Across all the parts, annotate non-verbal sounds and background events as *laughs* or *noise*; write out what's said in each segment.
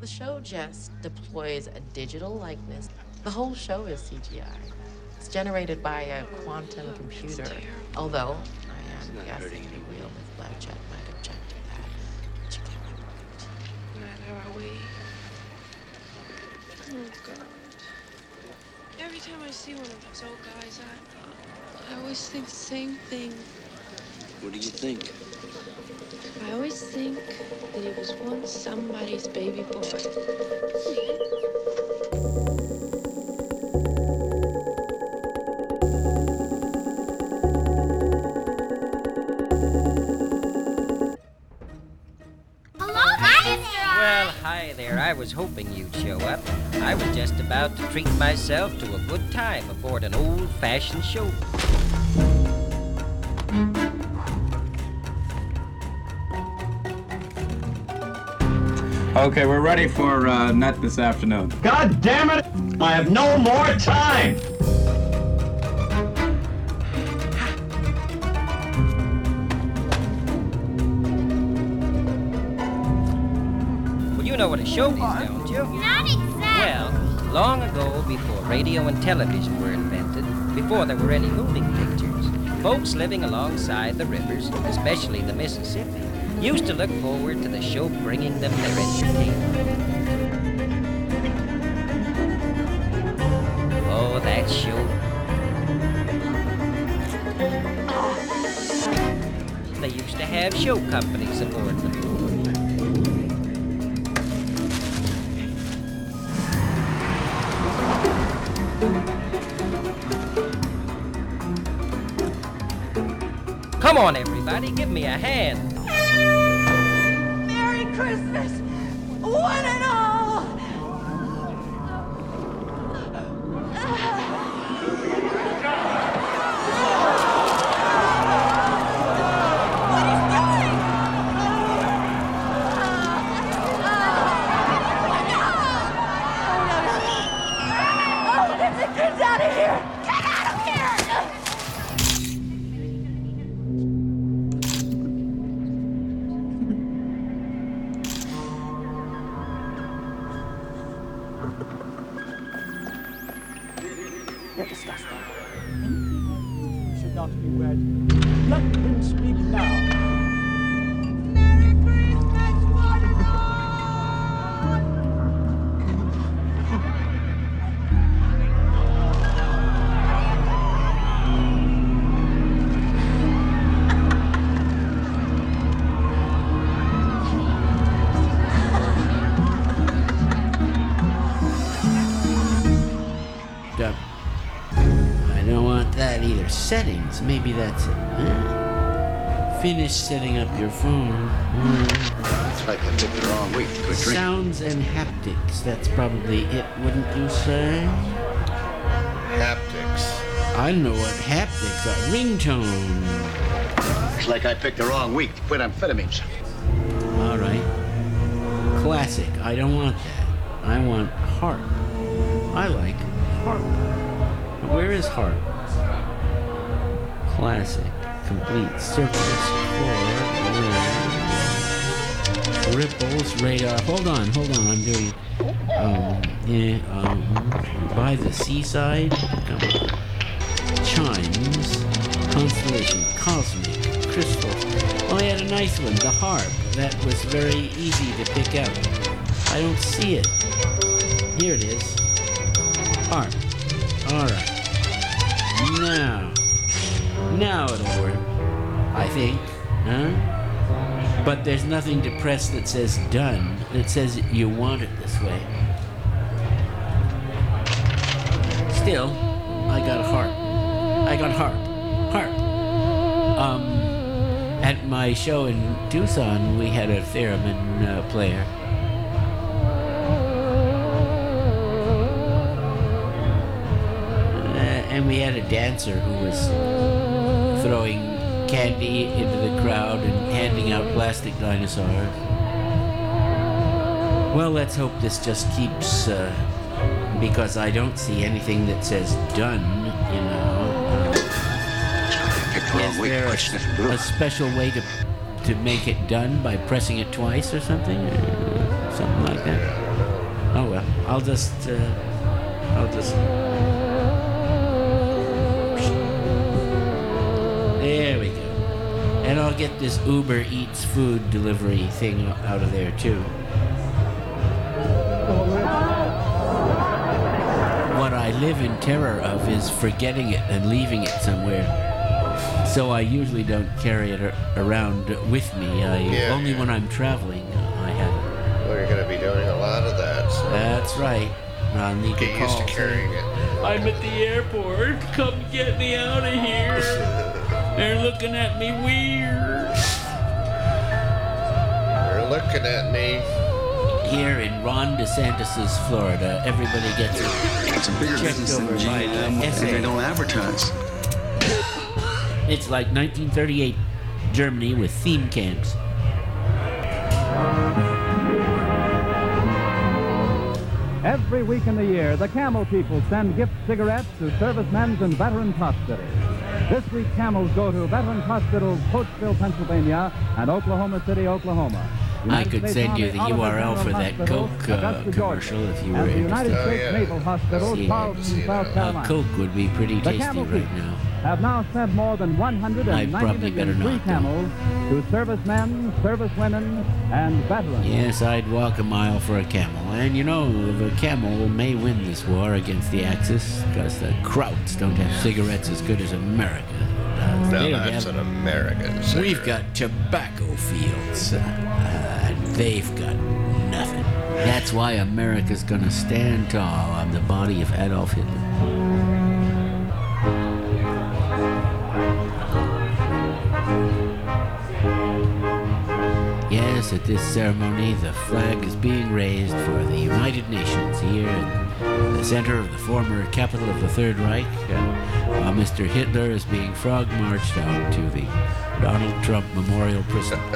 The show just deploys a digital likeness. The whole show is CGI. It's generated by a quantum computer. Although I am guessing the wheel with Blackjack might object to that. But you can't report. Neither are we. Oh, God. Every time I see one of those old guys, I, I always think the same thing. What do you think? I always think that he was once somebody's baby boy. Well, hi there. I was hoping you'd show up. I was just about to treat myself to a good time aboard an old fashioned show. Okay, we're ready for uh, net this afternoon. God damn it! I have no more time! Well, you know what a show is, don't you? Not exactly. Well, long ago, before radio and television were invented, before there were any moving pictures, folks living alongside the rivers, especially the Mississippi, used to look forward to the show bringing them their entertainment. Oh, that show. They used to have show companies aboard them. Come on, everybody, give me a hand. Christmas, one and Finish setting up your phone. It's like I picked the wrong week to quit. Sounds and haptics, that's probably it, wouldn't you say? Haptics. I know what haptics are. Ringtone. It's like I picked the wrong week to quit amphetamines. All right. Classic. I don't want that. I want harp. I like harp. Where is harp? Classic. Complete circles. Four. Ripples. Radar. Hold on. Hold on. I'm doing. Um. Yeah. Um. By the seaside. Chimes. Constellation. Cosmic. Crystals. Oh, I had a nice one. The harp. That was very easy to pick out. I don't see it. Here it is. Harp. Alright. Now. Now it'll work. I think. Huh? But there's nothing to press that says done. that says you want it this way. Still, I got a harp. I got harp. Harp. Um, at my show in Tucson, we had a theremin uh, player. Uh, and we had a dancer who was throwing candy into the crowd and handing out plastic dinosaurs. Well, let's hope this just keeps, uh, because I don't see anything that says done, you know. Wrong Is there a, quit sniffing glue. a special way to to make it done by pressing it twice or something? Or something like that? Oh well, I'll just, uh, I'll just. And I'll get this Uber Eats food delivery thing out of there too. What I live in terror of is forgetting it and leaving it somewhere. So I usually don't carry it around with me. I, Yeah, only yeah. when I'm traveling uh, I have it. Well, you're going to be doing a lot of that. So That's right. I'll need get to used to carrying it. I'm at the airport. Come get me out of here. *laughs* They're looking at me weird. They're looking at me. Here in Ron DeSantis's Florida, everybody gets it. It's a bigger Checked business over than by the GM, and they don't advertise. It's like 1938 Germany with theme camps. Every week in the year, the Camel people send gift cigarettes to servicemen's and veterans hospitals. This week, Camels go to Veterans Hospitals, Coatesville, Pennsylvania, and Oklahoma City, Oklahoma. I could States send you the Oliver URL General for that Hospital, Coke uh, commercial if you were United interested. Oh, States yeah. Naval Hospital. Charleston, South Uh, Coke would be pretty tasty right now. Have now sent more than I 190 probably better million free not, camels to servicemen, servicewomen, and veterans. Yes, I'd walk a mile for a camel. And you know, the camel may win this war against the Axis because the Krauts don't have cigarettes as good as America does. No, that's have- an American We've got tobacco fields, uh, and they've got nothing. That's why America's gonna stand tall on the body of Adolf Hitler. Yes, at this ceremony, the flag is being raised for the United Nations here in the center of the former capital of the Third Reich, while Mr. Hitler is being frog marched out to the Donald Trump Memorial Prison. *laughs*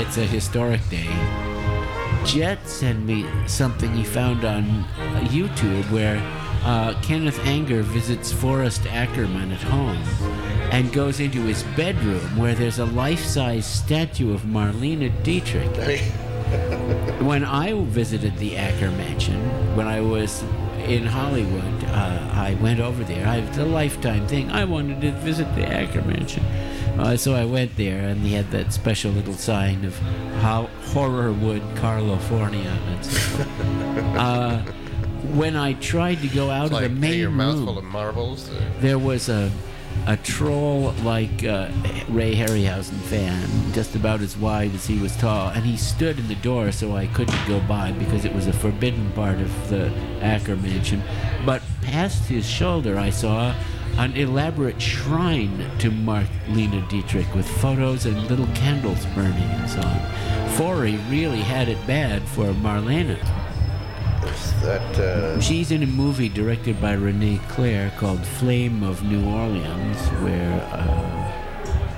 it's a historic day. Jet sent me something he found on YouTube where uh, Kenneth Anger visits Forrest Ackerman at home and goes into his bedroom where there's a life-size statue of Marlene Dietrich. *laughs* when I visited the Ackermansion, when I was in Hollywood, uh, I went over there. I, it's a lifetime thing. I wanted to visit the Ackermansion. Uh, so I went there, and they had that special little sign of how Horrorwood, California, and so forth. *laughs* uh, when I tried to go out It's of like the hey, main your mouth room, full of marbles. Uh, there was a a troll like uh, Ray Harryhausen fan, just about as wide as he was tall, and he stood in the door so I couldn't go by because it was a forbidden part of the Ackermansion. But past his shoulder, I saw an elaborate shrine to Marlene Dietrich with photos and little candles burning and so on. Forey really had it bad for Marlene. That uh, She's in a movie directed by René Clair called Flame of New Orleans, where uh,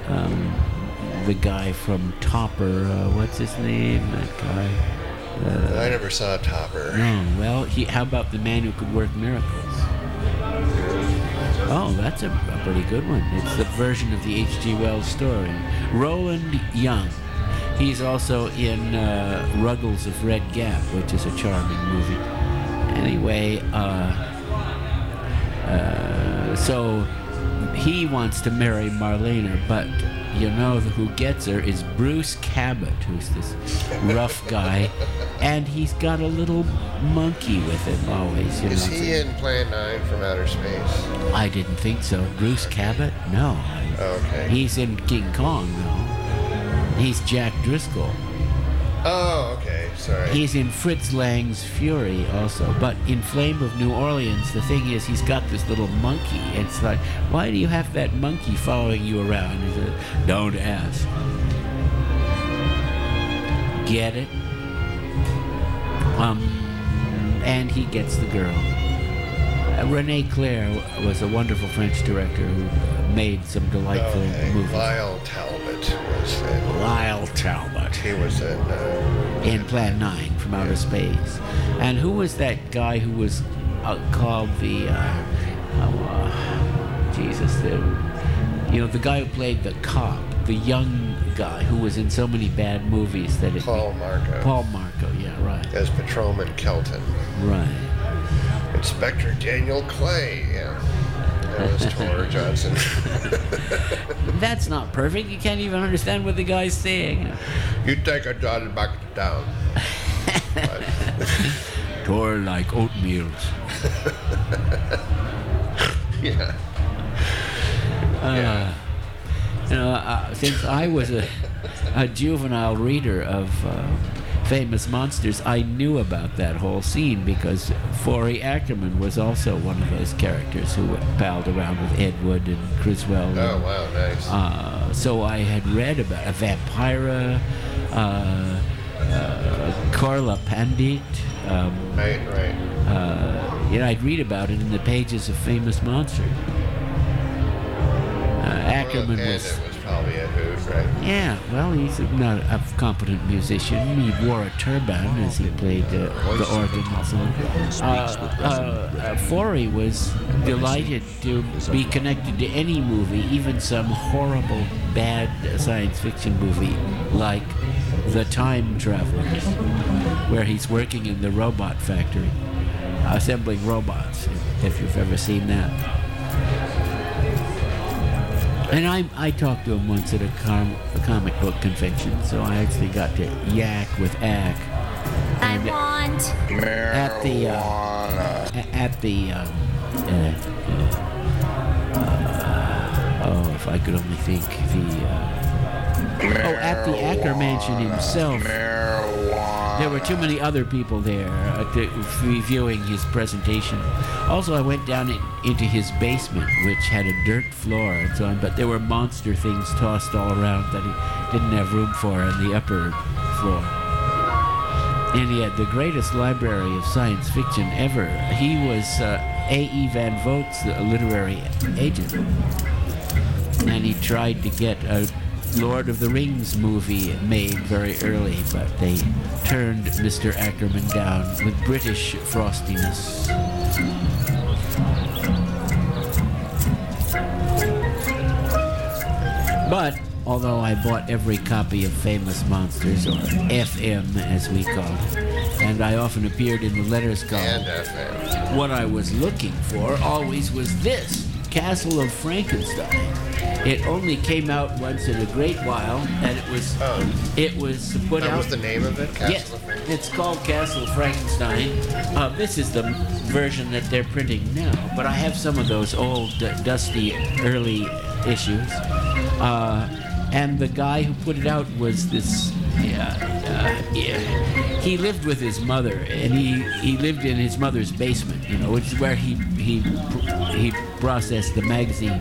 um, the guy from Topper, uh, what's his name? That guy. I never saw Topper. No, well, he, how about the man who could work miracles? Oh, that's a, a pretty good one. It's the version of the H.G. Wells story. Roland Young. He's also in uh, Ruggles of Red Gap, which is a charming movie. Anyway, uh, uh, so he wants to marry Marlena, but you know who gets her is Bruce Cabot, who's this rough guy, and he's got a little monkey with him always. You Is know, he in Plan 9 from Outer Space? I didn't think so. Bruce Cabot? No. Okay. He's in King Kong, though. He's Jack Driscoll. Oh, okay. Sorry. He's in Fritz Lang's Fury also. But in Flame of New Orleans, the thing is, he's got this little monkey. And it's like, why do you have that monkey following you around? He said, Don't ask. Get it? Um, and he gets the girl. Uh, René Clair was a wonderful French director who made some delightful okay. movies. Lyle was in. Lyle Talbot. He was in. Uh, in Plan 9 from outer space. And who was that guy who was uh, called the, uh, oh, uh, Jesus, the, you know, the guy who played the cop the young guy who was in so many bad movies that it. Paul Marco. Paul Marco, yeah, right. As Patrolman Kelton. Right. Inspector Daniel Clay. Yeah. That was Tor Johnson. *laughs* That's not perfect. You can't even understand what the guy's saying. you take a and back to town. *laughs* Tor like oatmeal. *laughs* yeah. Uh, You know, uh, since I was a, a juvenile reader of uh, famous monsters, I knew about that whole scene because Forey Ackerman was also one of those characters who palled around with Ed Wood and Criswell. Oh, wow, nice. Uh, so I had read about a Vampira, uh, uh, Korla Pandit. Um, right, right. Uh, you know, I'd read about it in the pages of famous monsters. Uh, Ackerman was. Right? Yeah, well, he's not a competent musician. He wore a turban as he played uh, the organ and so on. Uh, uh, uh, Forey was delighted to be connected to any movie, even some horrible, bad science fiction movie like The Time Travelers, where he's working in the robot factory, assembling robots, if you've ever seen that. And I, I talked to him once at a, com- a comic book convention, so I actually got to yak with Ack. I want At the, uh, at the, um, uh, uh, oh, if I could only think, the, uh, oh, at the Ackermansion himself. There were too many other people there uh, to, reviewing his presentation. Also, I went down in, into his basement, which had a dirt floor and so on, but there were monster things tossed all around that he didn't have room for on the upper floor. And he had the greatest library of science fiction ever. He was uh, A.E. Van Vogt's uh, literary agent. And he tried to get a Lord of the Rings movie made very early, but they turned Mr. Ackerman down with British frostiness. But although I bought every copy of Famous Monsters, or FM as we call it, and I often appeared in the letters column, what I was looking for always was this Castle of Frankenstein. It only came out once in a great while, and it was it was put That out. was the name of it? Castle yes, it's called Castle of Frankenstein. Uh, this is the version that they're printing now, but I have some of those old, uh, dusty, early issues. Uh, and the guy who put it out was this. Yeah, uh, yeah. He lived with his mother, and he, he lived in his mother's basement, you know, which is where he he he processed the magazine.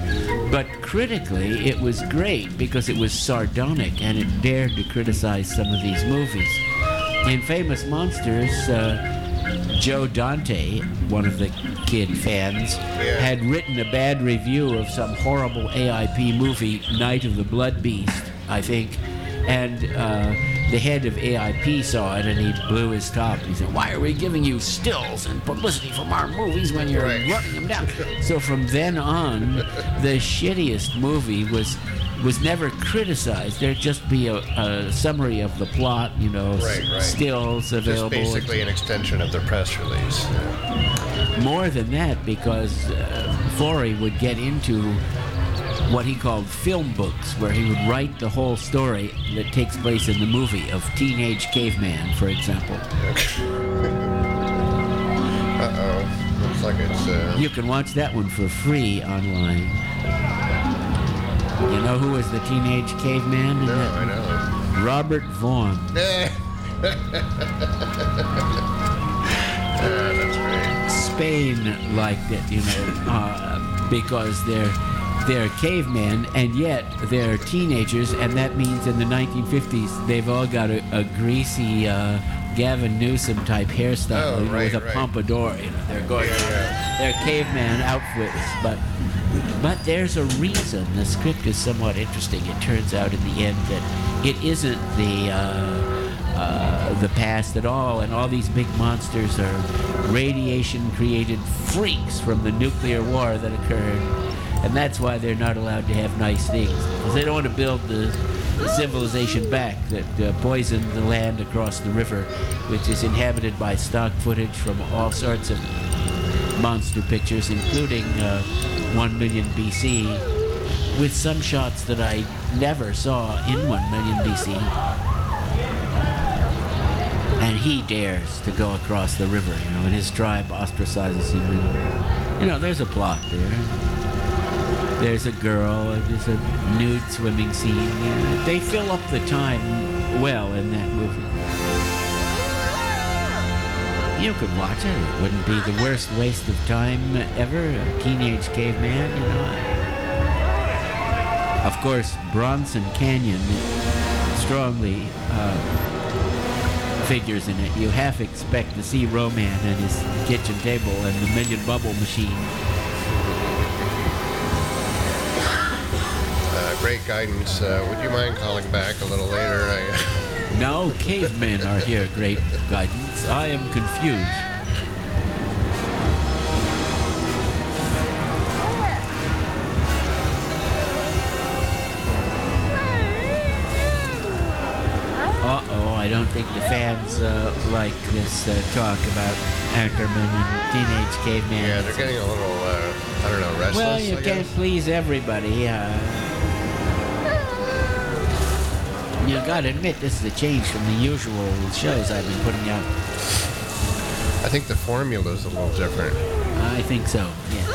But critically, it was great because it was sardonic and it dared to criticize some of these movies. In Famous Monsters, uh, Joe Dante, one of the kid fans, had written a bad review of some horrible AIP movie, Night of the Blood Beast, I think. And uh, the head of AIP saw it and he blew his top. He said, Why are we giving you stills and publicity from our movies when you're Right. running them down? *laughs* so from then on, the shittiest movie was was never criticized. There'd just be a, a summary of the plot, you know, Right, right. stills Just basically an extension of the press release. More than that, because uh, would get into what he called film books, where he would write the whole story that takes place in the movie of Teenage Caveman, for example. *laughs* Uh oh. Looks like it's. Uh, You can watch that one for free online. You know who was the Teenage Caveman? no, that? I know. Robert Vaughn. Yeah, *laughs* that's great. Spain liked it, you know, *laughs* uh, because they're they're cavemen and yet they're teenagers, and that means in the 1950s they've all got a, a greasy uh, Gavin Newsom type hairstyle Oh, right, with a right. pompadour. You know, they're going they're caveman outfits, but but there's a reason. The script is somewhat interesting. It turns out in the end that it isn't the. Uh, uh, the past at all, and all these big monsters are radiation created freaks from the nuclear war that occurred. And that's why they're not allowed to have nice things because they don't want to build the, the civilization back that uh, poisoned the land across the river, which is inhabited by stock footage from all sorts of monster pictures, including uh, 1 million BC, with some shots that I never saw in 1 million BC. And he dares to go across the river, you know, and his tribe ostracizes him. And, you know, there's a plot there. There's a girl, there's a nude swimming scene. They fill up the time well in that movie. You could watch it. It wouldn't be the worst waste of time ever. A teenage caveman, you know. Of course, Bronson Canyon strongly uh, figures in it. You half expect to see Ro-Man and his kitchen table and the million bubble machine. Great guidance. Uh, would you mind calling back a little later? I, *laughs* No, cavemen are here, great guidance. I am confused. I don't think the fans uh, like this uh, talk about Ackerman and Teenage Caveman. yeah, they're getting a little, uh, I don't know, restless. Well, you I can't guess. please everybody. Uh, you gotta admit, this is a change from the usual shows I've been putting out. I think the formula is a little different. I think so, yes.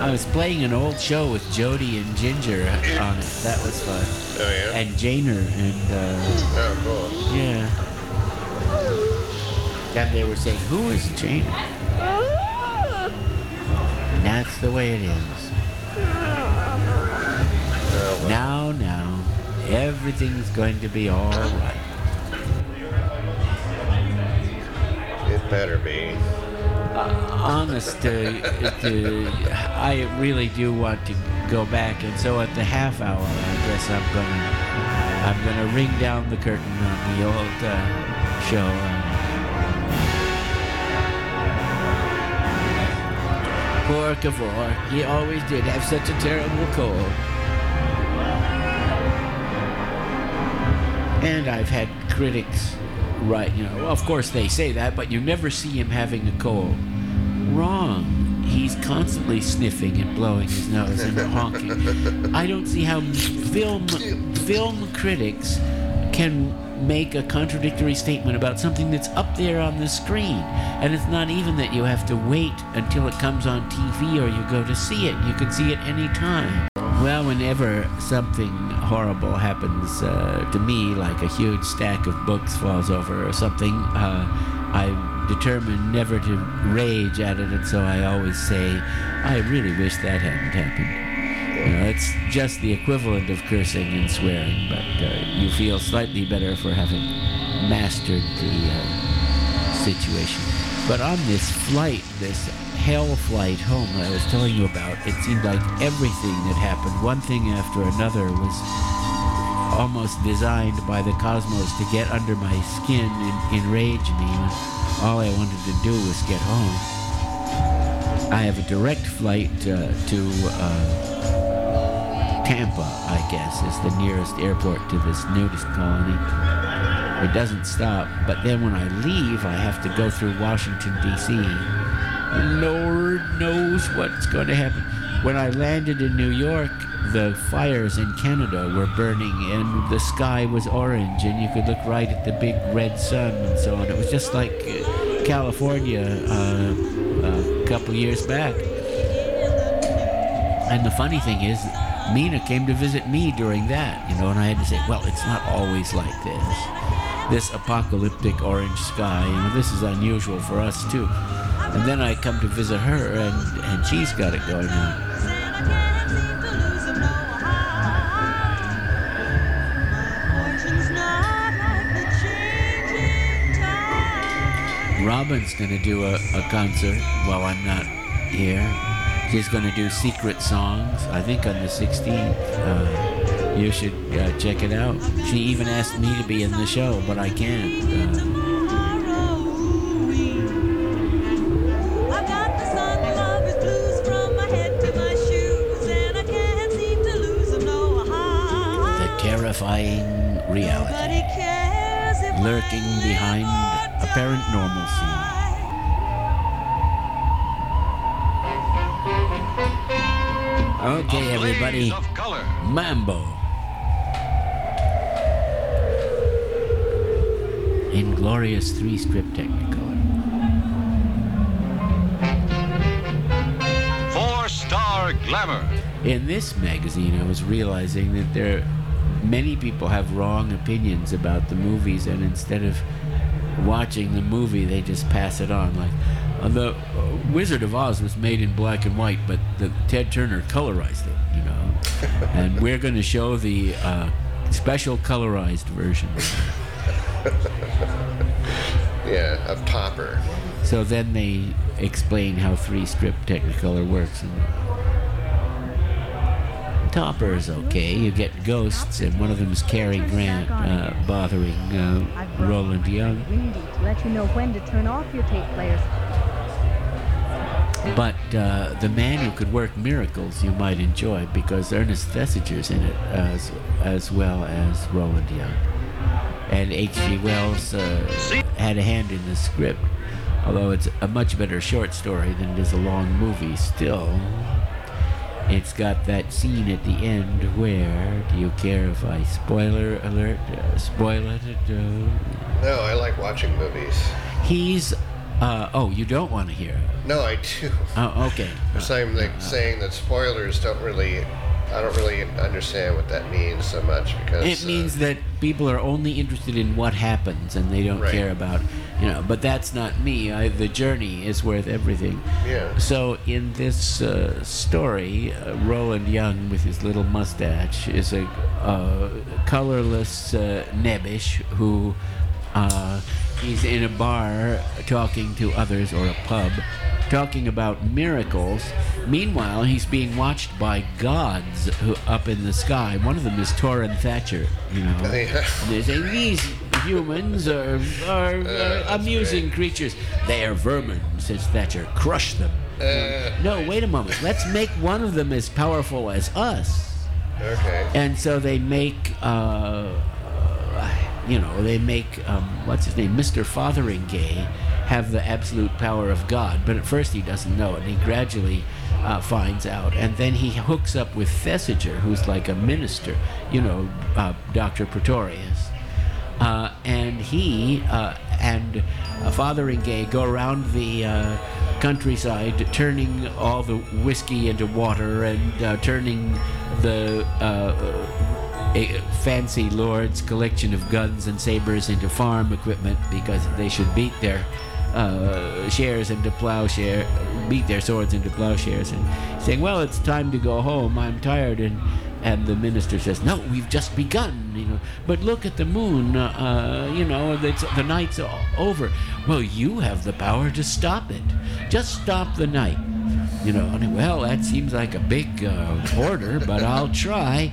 I was playing an old show with Jody and Ginger on it. That was fun. Oh, yeah? And Janer, and uh, Oh, cool. yeah. Then they were saying, Who is Janer? And that's the way it is. Now, now, everything's going to be all right. It better be. honest, uh, I really do want to go back, and so at the half hour, I guess I'm gonna, I'm gonna ring down the curtain on the old uh, show. Poor Cavour, he always did have such a terrible cold. And I've had critics write, you know, of course they say that, but you never see him having a cold. Wrong. He's constantly sniffing and blowing his nose and *laughs* honking. I don't see how film film critics can make a contradictory statement about something that's up there on the screen. And it's not even that you have to wait until it comes on TV or you go to see it. You can see it any time. Well, whenever something horrible happens uh, to me, like a huge stack of books falls over or something, uh, I'm determined never to rage at it, and so I always say, I really wish that hadn't happened. You know, it's just the equivalent of cursing and swearing, but uh, you feel slightly better for having mastered the uh, situation. But on this flight, this hell flight home that I was telling you about, it seemed like everything that happened, one thing after another, was almost designed by the cosmos to get under my skin and enrage me. All I wanted to do was get home. I have a direct flight uh, to uh, Tampa, I guess, is the nearest airport to this nudist colony. It doesn't stop, but then when I leave, I have to go through Washington, D.C. Lord knows what's going to happen. When I landed in New York, the fires in Canada were burning and the sky was orange and you could look right at the big red sun and so on. It was just like uh, California uh, a couple years back. And the funny thing is, Mina came to visit me during that, you know, and I had to say, well, it's not always like this. This apocalyptic orange sky, you know, this is unusual for us too. And then I come to visit her, and, and she's got it going on. Robin's going to do a, a concert while I'm not here. She's going to do secret songs, I think on the 16th. Uh, you should uh, check it out. She even asked me to be in the show, but I can't. Uh, defying reality, lurking behind apparent normalcy. Okay, everybody. Mambo. Inglorious three strip Technicolor. Four star glamour. In this magazine, I was realizing that there many people have wrong opinions about the movies, and instead of watching the movie, they just pass it on. Like uh, the uh, Wizard of Oz was made in black and white, but the Ted Turner colorized it, you know. *laughs* and we're going to show the uh, special colorized version. *laughs* yeah, of Topper. So then they explain how three strip Technicolor works. And Topper is okay. You get ghosts, and one of them is Cary Grant uh, bothering uh, Roland Young. Let you know when to turn off your tape players. But uh, the man who could work miracles you might enjoy because Ernest Thesiger's in it as as well as Roland Young. And H.G. Wells uh, had a hand in the script, although it's a much better short story than it is a long movie. Still, it's got that scene at the end where, do you care if I spoiler alert, uh, spoil it? Uh, No, I like watching movies. he's, uh, oh, you don't want to hear it. No, I do. Oh, okay. *laughs* So I'm like saying that spoilers don't really. I don't really understand what that means so much because It uh, means that people are only interested in what happens and they don't Right. care about, you know. But that's not me. I, the journey is worth everything. Yeah. So in this uh, story, uh, Roland Young with his little mustache is a uh, colorless uh, nebbish who uh, he's in a bar talking to others or a pub. Talking about miracles. Meanwhile, he's being watched by gods who up in the sky. One of them is Torin Thatcher. You know, Oh, Yeah. And they're saying these humans are, are uh, amusing creatures. They are vermin, says Thatcher. Crush them. Uh, No, wait a moment. Let's make one of them as powerful as us. Okay. And so they make, uh, you know, they make, um, what's his name, Mr. Fotheringay, have the absolute power of God. But at first he doesn't know it. And he gradually uh, finds out. And then he hooks up with Thesiger, who's like a minister, you know, uh, Dr. Pretorius. Uh, and he uh, and Fotheringay go around the uh, countryside, turning all the whiskey into water and uh, turning the a fancy lord's collection of guns and sabers into farm equipment because they should beat their uh, shares into plowshare, beat their swords into plowshares, and saying, "Well, it's time to go home. I'm tired." And and the minister says, "No, we've just begun. You know, but look at the moon. Uh, uh, you know, the night's over. Well, you have the power to stop it. Just stop the night." You know, well, that seems like a big uh, order, but I'll try.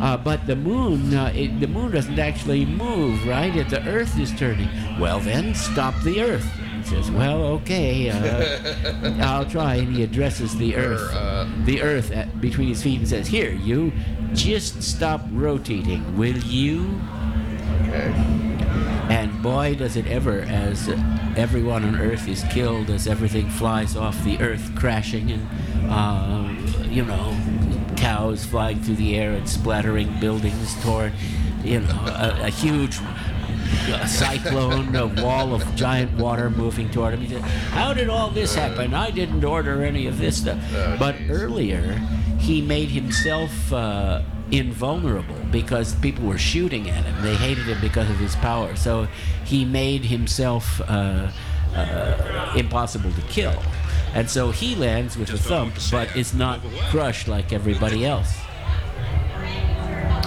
Uh, but the moon, uh, it, the moon doesn't actually move, right? It, the Earth is turning. Well, then stop the Earth. He says, "Well, okay, uh, *laughs* I'll try." And he addresses the Earth, the Earth at, between his feet, and says, "Here, you, just stop rotating, will you?" Okay. And boy, does it ever, as everyone on Earth is killed, as everything flies off the Earth, crashing, and, uh, you know, cows flying through the air and splattering buildings torn, you know, a, a huge uh, cyclone, a wall of giant water moving toward him. He said, How did all this happen? I didn't order any of this stuff. but earlier, he made himself. Uh, invulnerable because people were shooting at him. They hated him because of his power. So he made himself uh, uh, impossible to kill. And so he lands with a thump, but is not crushed like everybody else.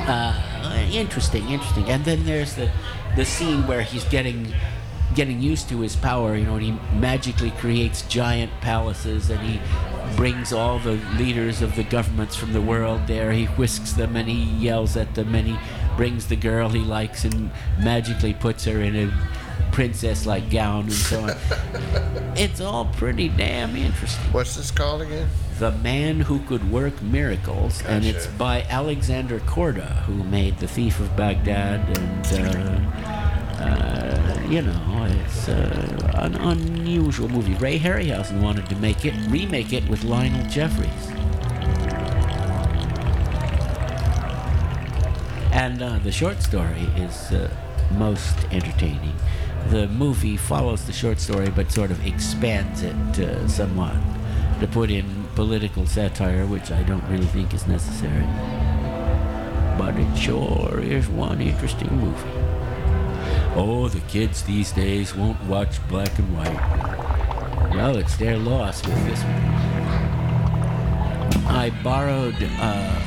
Uh, interesting, interesting. And then there's the, the scene where he's getting getting used to his power, you know, and he magically creates giant palaces and he brings all the leaders of the governments from the world there. He whisks them and he yells at them and he brings the girl he likes and magically puts her in a princess like gown and so on. *laughs* it's all pretty damn interesting. What's this called again? The Man Who Could Work Miracles, and it's by Alexander Korda, who made The Thief of Baghdad, and uh, uh, you know, it's uh, an unusual movie. Ray Harryhausen wanted to make it, remake it with Lionel Jeffries. And uh, the short story is uh, most entertaining. The movie follows the short story but sort of expands it uh, somewhat to put in political satire, which I don't really think is necessary. But it sure is one interesting movie. Oh, the kids these days won't watch black and white. Well, it's their loss with this one. I borrowed uh,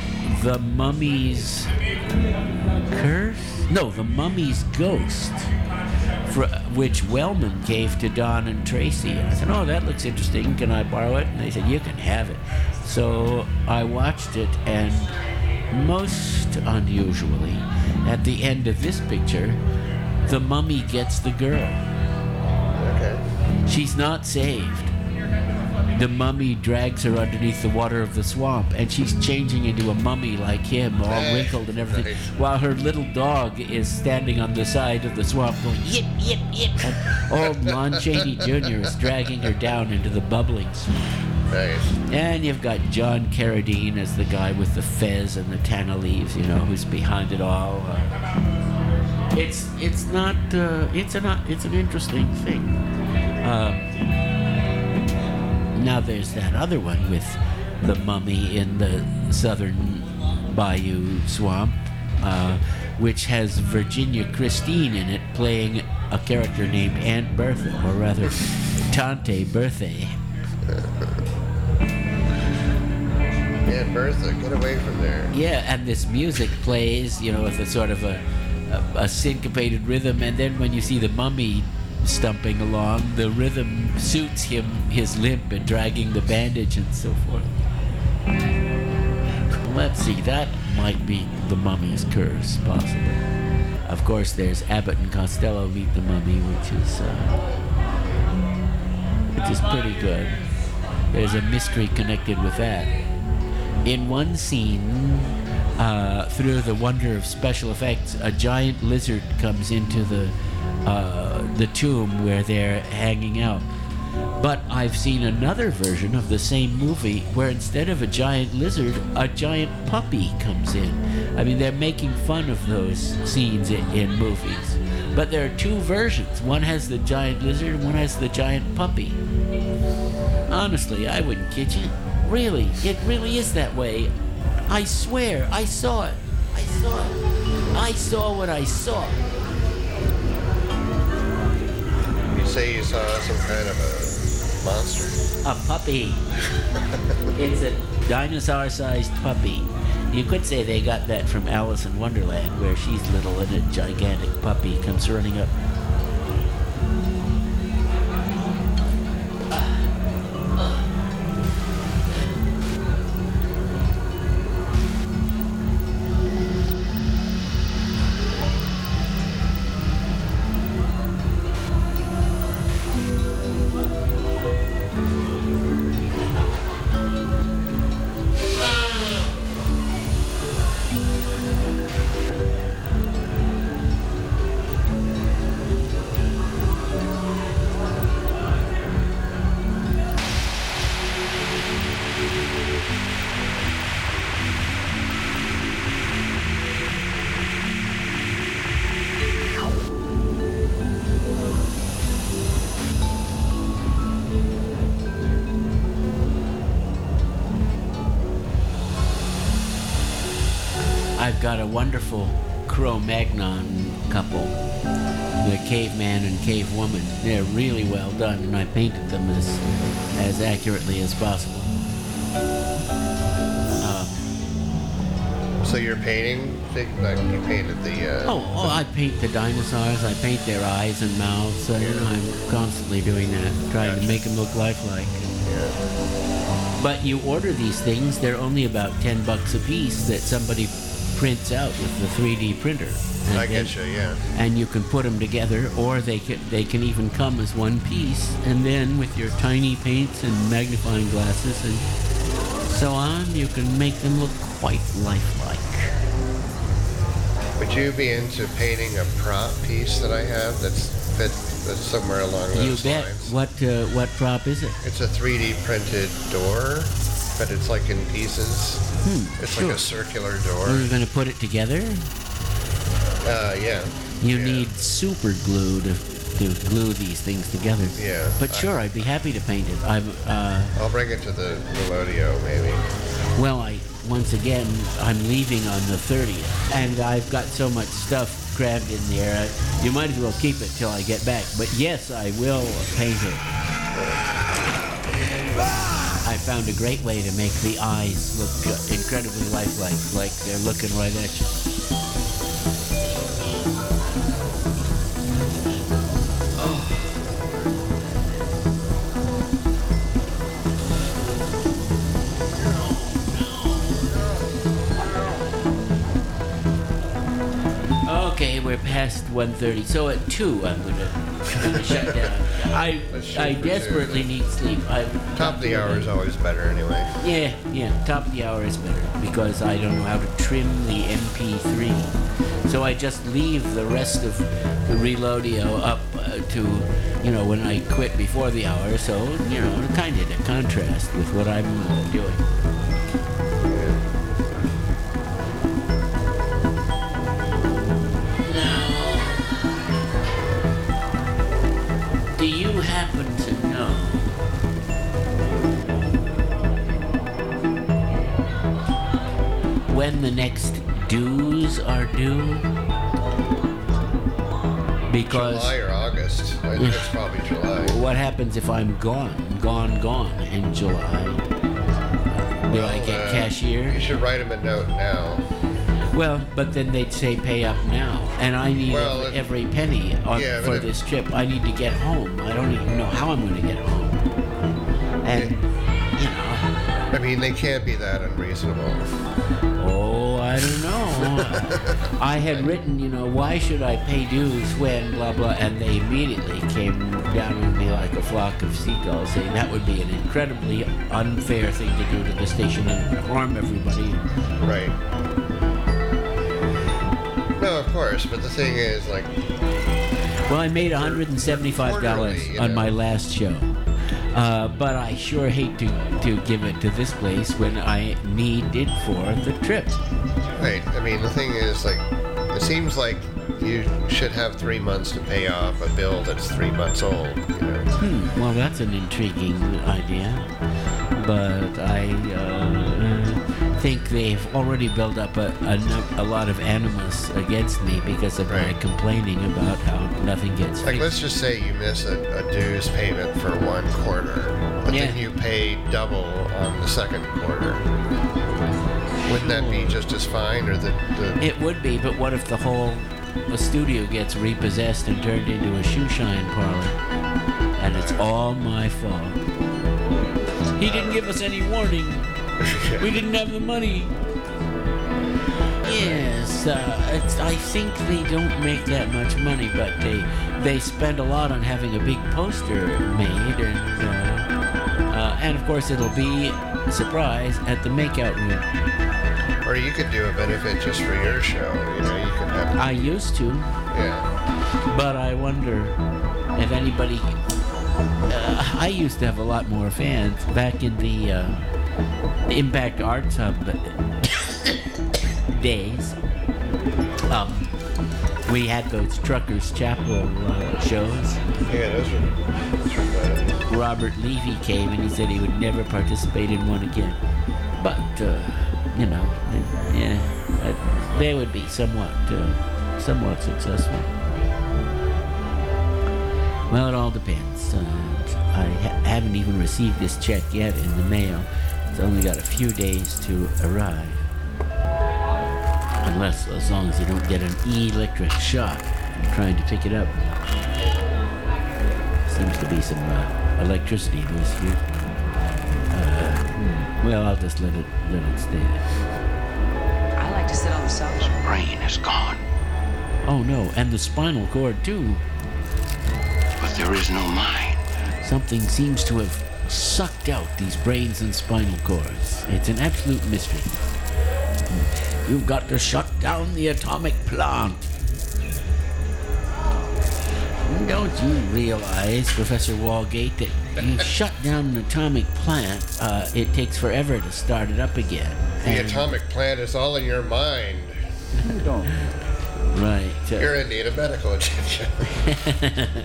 The Mummy's Curse? No, The Mummy's Ghost, for, which Wellman gave to Don and Tracy. I said, Oh, that looks interesting. Can I borrow it? And they said, You can have it. So I watched it, and most unusually, at the end of this picture, the mummy gets the girl. Okay. She's not saved. The mummy drags her underneath the water of the swamp, and she's changing into a mummy like him, all wrinkled and everything, while her little dog is standing on the side of the swamp going yip yip yip. And old Lon Chaney Jr. is dragging her down into the bubbling swamp. Nice. And you've got John Carradine as the guy with the fez and the tanna leaves, you know, who's behind it all. Uh, it's it's not uh, it's an it's an interesting thing. Um, now there's that other one with the mummy in the southern bayou swamp, uh, which has Virginia Christine in it playing a character named Aunt Bertha, or rather Tante Bertha. Aunt Bertha, get away from there. Yeah, and this music plays, you know, with a sort of a, a, a syncopated rhythm, and then when you see the mummy stumping along, the rhythm suits him, his limp, and dragging the bandage and so forth. Let's see, that might be the mummy's curse, possibly. Of course, there's Abbott and Costello meet the mummy, which is uh, which is pretty good. There's a mystery connected with that. In one scene, uh, through the wonder of special effects, a giant lizard comes into the uh, the tomb where they're hanging out. But I've seen another version of the same movie where instead of a giant lizard, a giant puppy comes in. I mean, they're making fun of those scenes in, in movies. But there are two versions. One has the giant lizard, and one has the giant puppy. Honestly, I wouldn't kid you. Really, it really is that way. I swear, I saw it. I saw it. I saw what I saw. You say you saw some kind of a monster? A puppy. *laughs* it's a dinosaur sized puppy. You could say they got that from Alice in Wonderland, where she's little and a gigantic puppy comes running up. Got a wonderful Cro-Magnon couple, the caveman and cavewoman. They're really well done, and I painted them as as accurately as possible. Um, So you're painting? Like you painted the. Uh, oh, oh, I paint the dinosaurs. I paint their eyes and mouths. So, you know, I'm constantly doing that, trying to make them look lifelike. But you order these things; they're only about ten bucks a piece that somebody prints out with the 3D printer. And I get you, yeah. and you can put them together, or they can they can even come as one piece. And then with your tiny paints and magnifying glasses, and so on, you can make them look quite lifelike. Would you be into painting a prop piece that I have that's fit that's somewhere along those You bet. lines? What uh, what prop is it? It's a 3D printed door, but it's like in pieces. Hmm, It's sure. like a circular door. you going to put it together? Uh, yeah. You need super glue to, to glue these things together. Yeah. But sure, I'd be happy to paint it. I'm, uh, I'll bring it to the Melodio, maybe. well, I, once again, I'm leaving on the 30th, and I've got so much stuff crammed in there. I, you might as well keep it till I get back. But yes, I will paint it. I found a great way to make the eyes look incredibly lifelike, like they're looking right at you. Oh. Okay, we're past 1.30, so at 2 I'm gonna shut down. I, I for desperately need sleep. I, Top of the hour is always better anyway. Yeah, yeah, top of the hour is better because I don't know how to trim the MP3. So I just leave the rest of the Reloadio up uh, to, you know, when I quit before the hour. So, you know, kind of to contrast with what I'm uh, doing. Dues are due? Because July or August. I think it's probably July. what happens if I'm gone, gone, gone in July? Do I get Uh, cashier? You should write him a note now. Well, but then they'd say pay up now, and I need Well, every, it- every penny on, Yeah, for it- this trip. I need to get home. I don't even know how I'm going to get home. And you know, I mean, they can't be that unreasonable. oh, I don't know. I had written, you know, why should I pay dues when blah blah, and they immediately came down on me like a flock of seagulls, saying that would be an incredibly unfair thing to do to the station and harm everybody. Right. No, of course, but the thing is, like, Well, I made $175 on my last show. Uh, but I sure hate to, to give it to this place when I need it for the trip. right. I mean, the thing is, like, it seems like you should have three months to pay off a bill that's three months old. You know. Hmm, well, that's an intriguing idea. But I uh, think they've already built up a, a, a lot of animus against me because of my complaining about how nothing gets Like, let's just say you miss a, a dues payment for one quarter, but Yeah. then you pay double on the second quarter. Wouldn't that be just as fine, or the, the It would be, but what if the whole the studio gets repossessed and turned into a shoe shine parlor? And it's all my fault. He didn't give us any warning. *laughs* We didn't have the money. Yes, uh, it's, I think they don't make that much money, but they they spend a lot on having a big poster made, and uh, uh, and of course it'll be a surprise at the makeout room. or you could do a benefit just for your show. You know, you could have. I used to. Yeah. But I wonder if anybody. Uh, I used to have a lot more fans back in the uh, Impact Arts Hub days. Um, we had those Truckers Chapel uh, shows. Yeah, those are. Robert Levy came and he said he would never participate in one again. But, uh, you know, yeah, uh, they would be somewhat, uh, somewhat successful. Well, it all depends. Uh, I ha- haven't even received this check yet in the mail. It's only got a few days to arrive. Unless, as long as you don't get an electric shock from trying to pick it up. Seems to be some uh, electricity loose here. Uh, hmm, well, I'll just let it let it stay. I like to sit on the sofa. Brain is gone, Oh no, and the spinal cord too. but there is no mind. Something seems to have sucked out these brains and spinal cords. It's an absolute mystery. You've got to shut down the atomic plant. Don't you realize, Professor Walgate, that you *laughs* shut down an atomic plant, uh, it takes forever to start it up again. The And- atomic plant is all in your mind. *laughs* You don't. Right. uh, You're in need of medical attention. *laughs*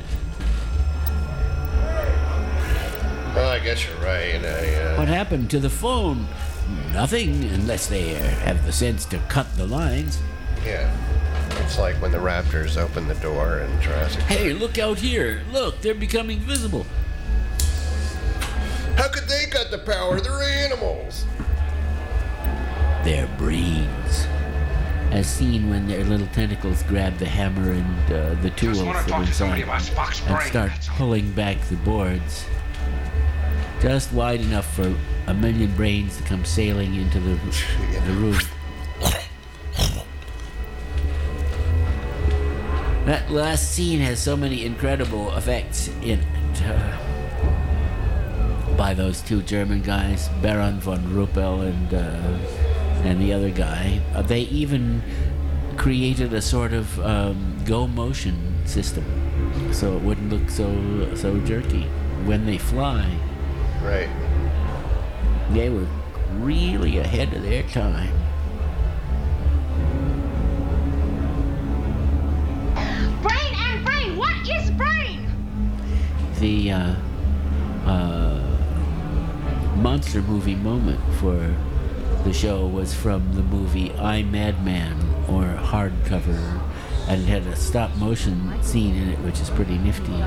guess you're right. I, uh, What happened to the phone? Nothing, unless they uh, have the sense to cut the lines. yeah. It's like when the raptors open the door in Jurassic Hey, look out here! Look, they're becoming visible. How could they got the power? They're animals. Their brains. As seen when their little tentacles grab the hammer and uh, the tools wanna that talk are to somebody inside about Spock's and start pulling back the boards. Just wide enough for a million brains to come sailing into the, the room. That last scene has so many incredible effects in it. uh, by those two German guys, Baron von Ruppel and uh, and the other guy. Uh, they even created a sort of um, go motion system, so it wouldn't look so so jerky when they fly. Right. They were really ahead of their time. Brain and brain. What is brain? the uh, uh, monster movie moment for the show was from the movie I Madman or hardcover, and it had a stop motion scene in it, which is pretty nifty,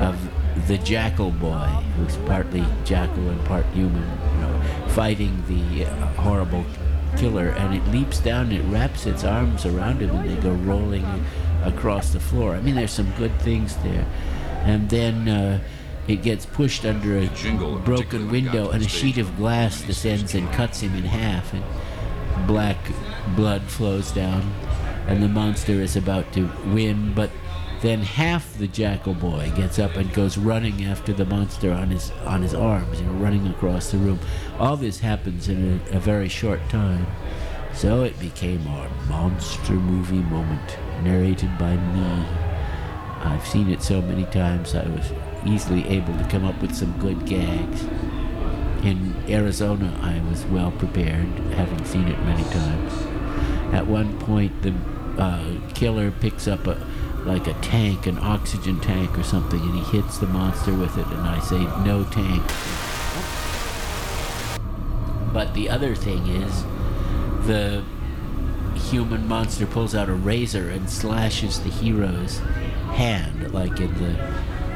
of the Jackal Boy, who's partly jackal and part human, you know, fighting the uh, horrible killer, and it leaps down, it wraps its arms around him, and they go rolling across the floor. I mean, there's some good things there. And then uh, it gets pushed under a broken window, and a sheet of glass descends and cuts him in half, and black blood flows down, and the monster is about to win, but then half the jackal boy gets up and goes running after the monster on his on his arms, you know, running across the room. All this happens in a, a very short time. So it became our monster movie moment, narrated by me. I've seen it so many times I was easily able to come up with some good gags. In Arizona, I was well prepared, having seen it many times. At one point, the uh, killer picks up a like a tank, an oxygen tank or something, and he hits the monster with it, and I say, "No tank." But the other thing is, the human monster pulls out a razor and slashes the hero's hand, like in the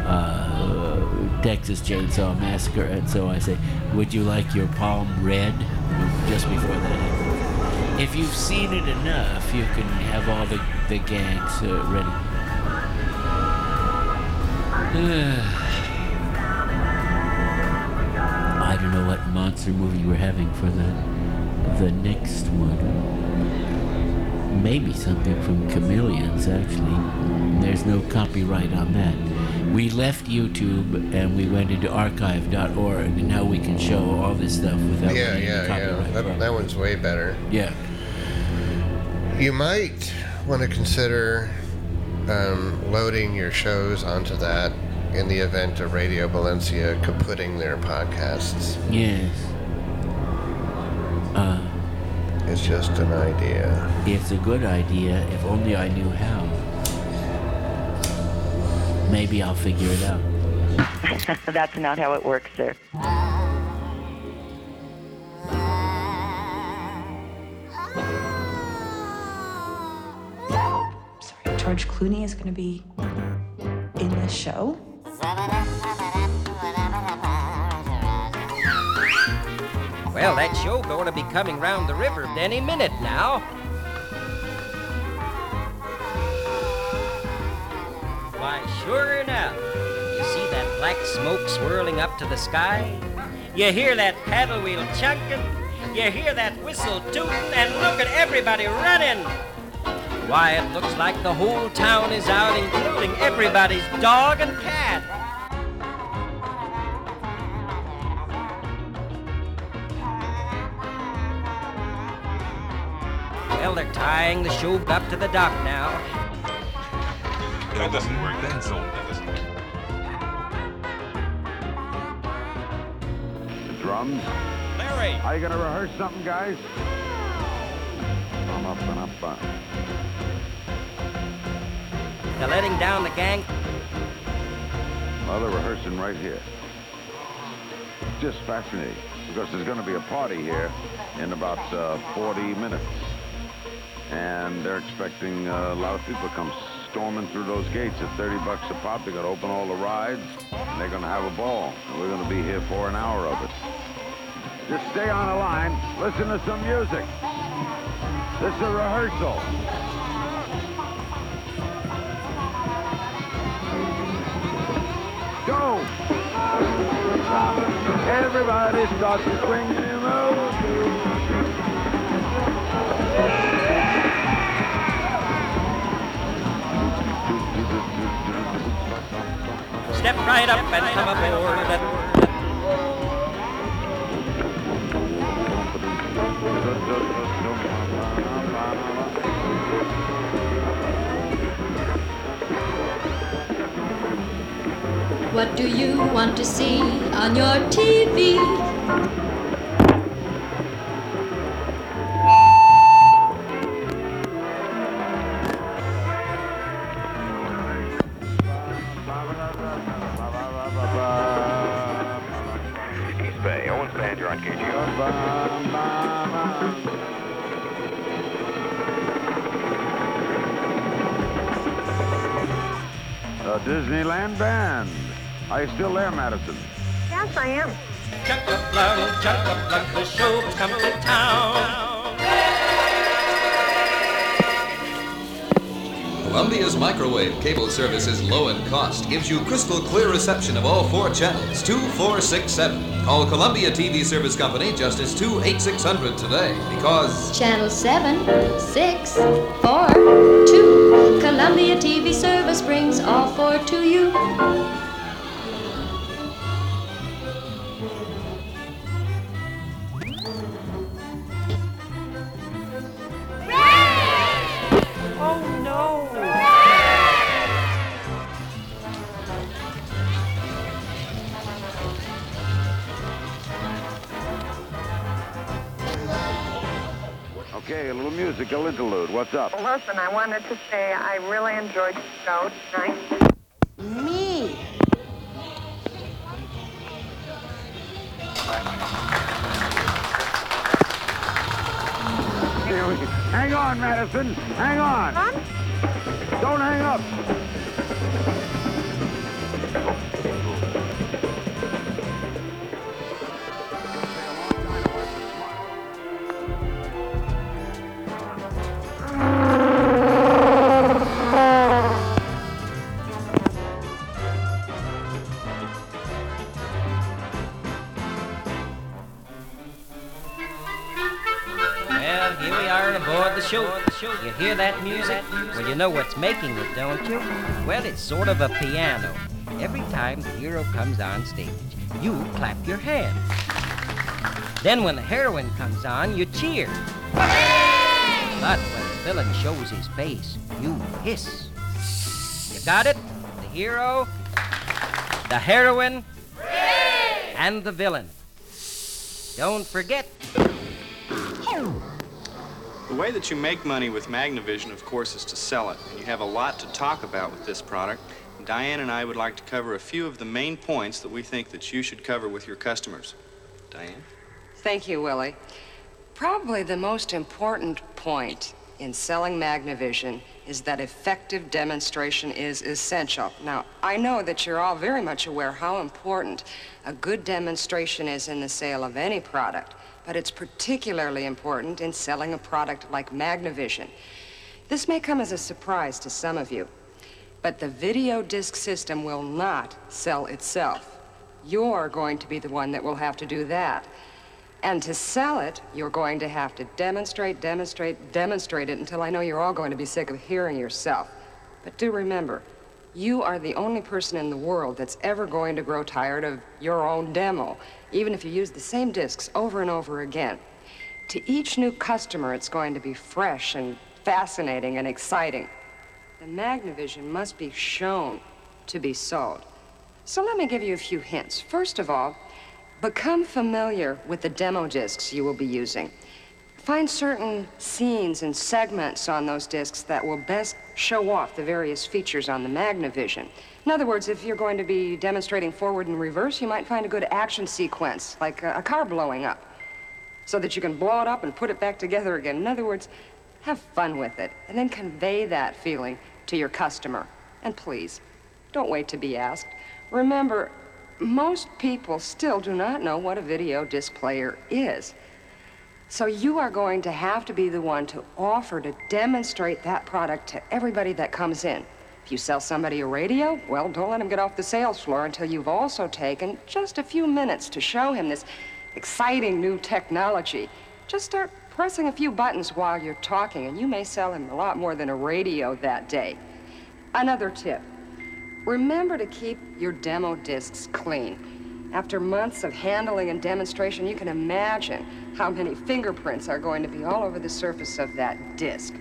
uh, Texas Chainsaw Massacre. And so I say, Would you like your palm red? Just before that. If you've seen it enough, you can have all the, the gags uh, ready. *sighs* I don't know what monster movie we're having for the the next one. Maybe something from Chameleons, actually. There's no copyright on that. We left YouTube and we went into archive.org, and now we can show all this stuff without yeah, yeah, yeah. copyright. That, that one's way better. Yeah. You might want to consider um, loading your shows onto that in the event of Radio Valencia kaputting their podcasts. Yes. Uh, it's just an idea. It's a good idea if only I knew how. Maybe I'll figure it out. *laughs* That's not how it works, sir. George Clooney is going to be in this show? Well, that show going to be coming round the river any minute now. Why, sure enough. You see that black smoke swirling up to the sky? You hear that paddle wheel chunking? You hear that whistle tooting? And look at everybody running! Why, it looks like the whole town is out, including everybody's dog and cat. Well, they're tying the shoe up to the dock now. That doesn't work. That's old. That doesn't work. The drums? Larry! Are you going to rehearse something, guys? Bum, up, and up, they're letting down the gang. Well, they're rehearsing right here. Just fascinating, because there's gonna be a party here in about uh, 40 minutes. And they're expecting uh, a lot of people to come storming through those gates at 30 bucks a pop. They're gonna open all the rides, and they're gonna have a ball. And we're gonna be here for an hour of it. Just stay on the line, listen to some music. This is a rehearsal. Everybody start to swing and Step right up and come aboard. *laughs* What do you want to see on your TV? East Bay, Owens Band, you're on Disneyland Band. Are you still there, Madison? Yes, I am. Chuck-a-plug, chuck-a-plug, the show has come to town. Columbia's microwave cable service is low in cost, gives you crystal clear reception of all four channels, 2467. Call Columbia TV Service Company just as 28600 today because Channel 7, 6, 4, 2. Columbia TV service brings all four to you. Up? Listen, I wanted to say I really enjoyed the show tonight. Me. Hang on, Madison. Hang you know what's making it, don't you? Well, it's sort of a piano. Every time the hero comes on stage, you clap your hands. Then when the heroine comes on, you cheer. But when the villain shows his face, you hiss. You got it? The hero, the heroine, and the villain. Don't forget, The way that you make money with Magnavision, of course, is to sell it. And you have a lot to talk about with this product. Diane and I would like to cover a few of the main points that we think that you should cover with your customers. Diane? Thank you, Willie. Probably the most important point in selling Magnavision is that effective demonstration is essential. Now, I know that you're all very much aware how important a good demonstration is in the sale of any product, but it's particularly important in selling a product like Magnavision. This may come as a surprise to some of you, but the video disc system will not sell itself. You're going to be the one that will have to do that. And to sell it, you're going to have to demonstrate, demonstrate, demonstrate it until I know you're all going to be sick of hearing yourself. But do remember, you are the only person in the world that's ever going to grow tired of your own demo, even if you use the same discs over and over again. To each new customer, it's going to be fresh and fascinating and exciting. The Magnavision must be shown to be sold. So let me give you a few hints. First of all, become familiar with the demo discs you will be using. Find certain scenes and segments on those discs that will best show off the various features on the Magnavision. In other words, if you're going to be demonstrating forward and reverse, you might find a good action sequence, like a, a car blowing up, so that you can blow it up and put it back together again. In other words, have fun with it, and then convey that feeling to your customer. And please, don't wait to be asked. Remember, most people still do not know what a video disc player is. So you are going to have to be the one to offer to demonstrate that product to everybody that comes in. If you sell somebody a radio, well, don't let him get off the sales floor until you've also taken just a few minutes to show him this exciting new technology. Just start pressing a few buttons while you're talking, and you may sell him a lot more than a radio that day. Another tip remember to keep your demo discs clean. After months of handling and demonstration, you can imagine how many fingerprints are going to be all over the surface of that disc.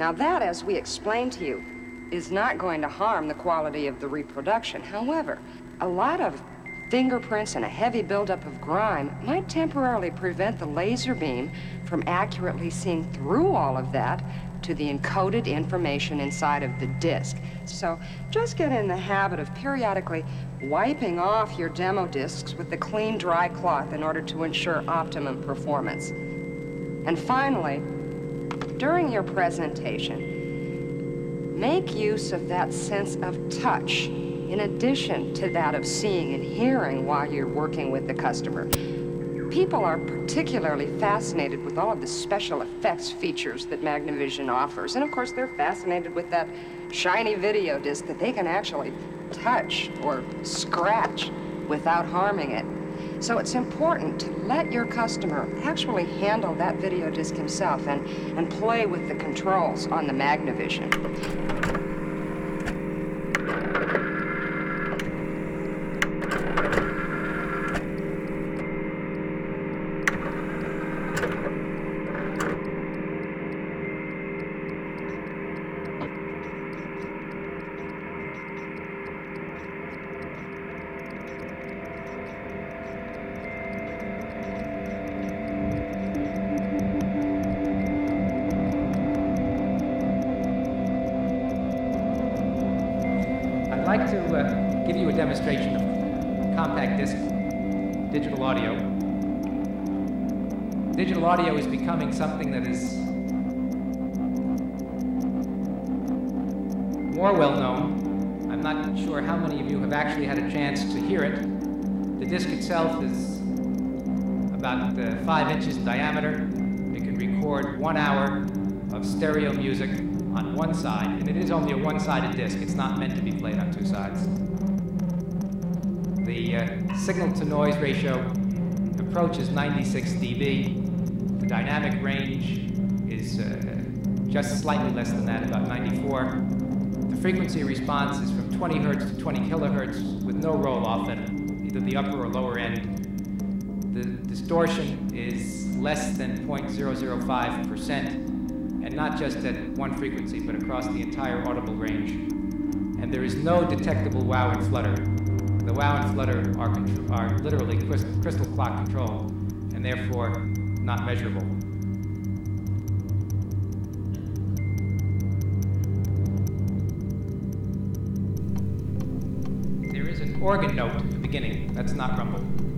Now, that, as we explained to you, is not going to harm the quality of the reproduction. However, a lot of fingerprints and a heavy buildup of grime might temporarily prevent the laser beam from accurately seeing through all of that to the encoded information inside of the disk. So just get in the habit of periodically wiping off your demo discs with a clean, dry cloth in order to ensure optimum performance. And finally, during your presentation, make use of that sense of touch in addition to that of seeing and hearing while you're working with the customer. People are particularly fascinated with all of the special effects features that Magnavision offers. And of course, they're fascinated with that shiny video disc that they can actually touch or scratch without harming it. So it's important to let your customer actually handle that video disc himself and, and play with the controls on the Magnavision. Itself is about uh, five inches in diameter. It can record one hour of stereo music on one side, and it is only a one-sided disc. It's not meant to be played on two sides. The uh, signal-to-noise ratio approaches 96 dB. The dynamic range is uh, just slightly less than that, about 94. The frequency response is from 20 hertz to 20 kilohertz with no roll-off at either the upper or lower end. The distortion is less than 0.005 percent and not just at one frequency, but across the entire audible range. And there is no detectable wow and flutter. The wow and flutter are, are literally crystal, crystal clock control, and therefore not measurable. There is an organ note beginning. That's not rumble.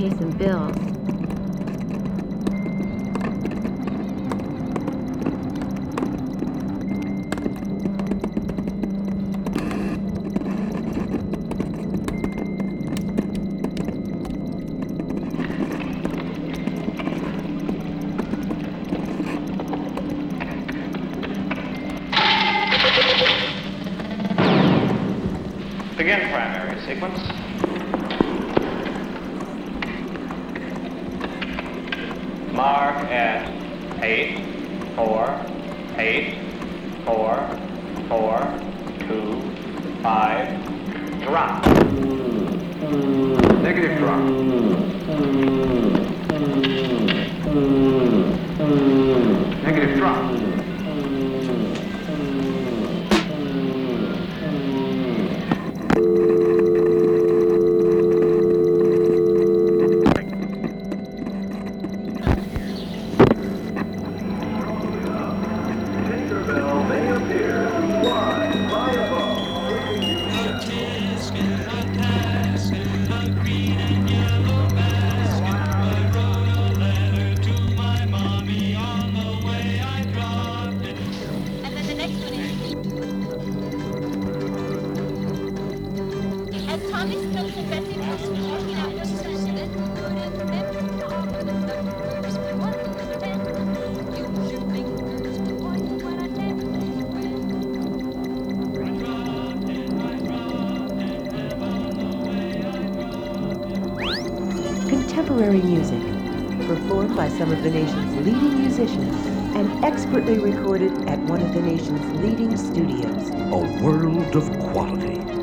Pay some bills.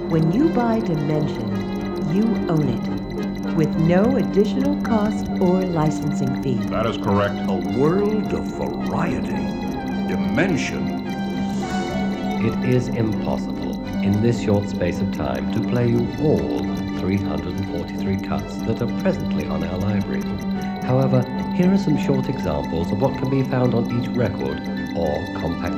When you buy Dimension, you own it, with no additional cost or licensing fee. That is correct. A world of variety. Dimension. It is impossible in this short space of time to play you all 343 cuts that are presently on our library. However, here are some short examples of what can be found on each record or compact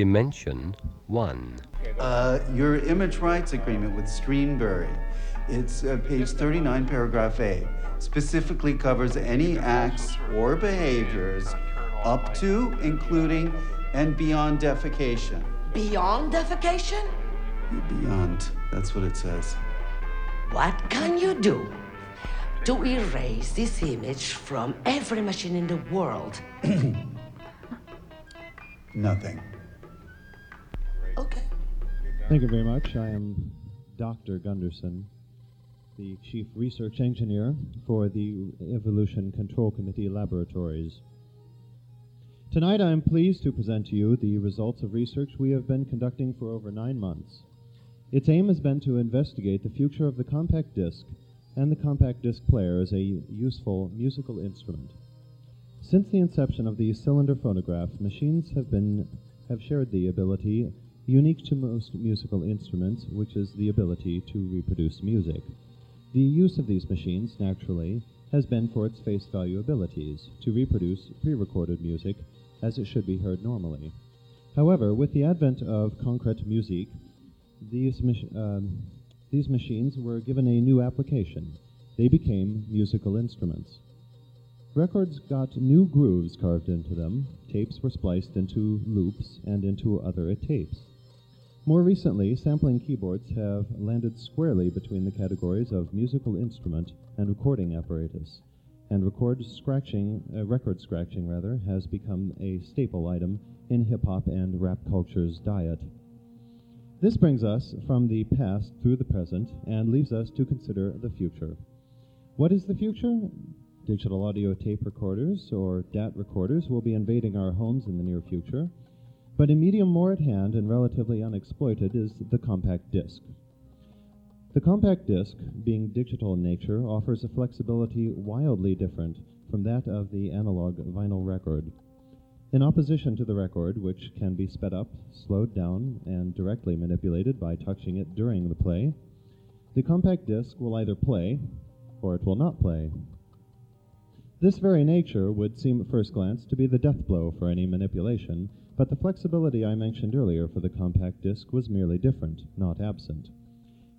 Dimension 1. Uh, your image rights agreement with Streambury. It's uh, page 39, paragraph A. Specifically covers any acts or behaviors up to, including, and beyond defecation. Beyond defecation? Beyond, that's what it says. What can you do to erase this image from every machine in the world? *clears throat* Nothing. Okay. Thank you very much. I am Dr. Gunderson, the Chief Research Engineer for the Evolution Control Committee Laboratories. Tonight I am pleased to present to you the results of research we have been conducting for over nine months. Its aim has been to investigate the future of the compact disc and the compact disc player as a useful musical instrument. Since the inception of the cylinder phonograph, machines have been have shared the ability unique to most musical instruments, which is the ability to reproduce music. The use of these machines, naturally, has been for its face value abilities, to reproduce pre-recorded music as it should be heard normally. However, with the advent of concrete musique, these, mach- um, these machines were given a new application. They became musical instruments. Records got new grooves carved into them, tapes were spliced into loops and into other tapes. More recently, sampling keyboards have landed squarely between the categories of musical instrument and recording apparatus, and record scratching, uh, record scratching rather, has become a staple item in hip hop and rap culture's diet. This brings us from the past through the present and leaves us to consider the future. What is the future? Digital audio tape recorders or DAT recorders will be invading our homes in the near future. But a medium more at hand and relatively unexploited is the compact disc. The compact disc, being digital in nature, offers a flexibility wildly different from that of the analog vinyl record. In opposition to the record, which can be sped up, slowed down, and directly manipulated by touching it during the play, the compact disc will either play or it will not play. This very nature would seem at first glance to be the death blow for any manipulation, but the flexibility I mentioned earlier for the compact disc was merely different, not absent.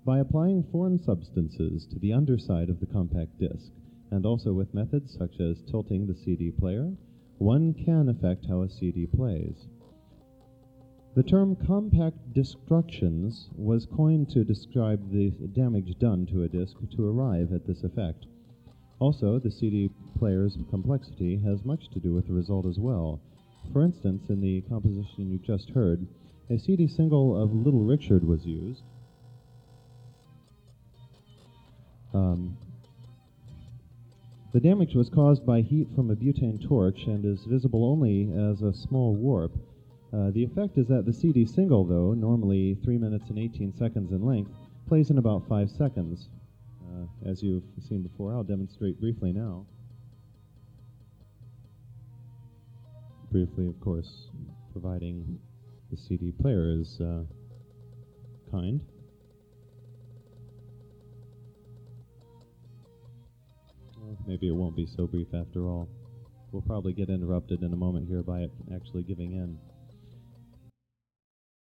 By applying foreign substances to the underside of the compact disc, and also with methods such as tilting the CD player, one can affect how a CD plays. The term compact destructions was coined to describe the damage done to a disc to arrive at this effect. Also, the CD player's complexity has much to do with the result as well. For instance, in the composition you just heard, a CD single of Little Richard was used. Um, the damage was caused by heat from a butane torch and is visible only as a small warp. Uh, the effect is that the CD single, though, normally 3 minutes and 18 seconds in length, plays in about 5 seconds. Uh, as you've seen before, I'll demonstrate briefly now. Briefly, of course, providing the CD player is uh, kind. Maybe it won't be so brief after all. We'll probably get interrupted in a moment here by it actually giving in.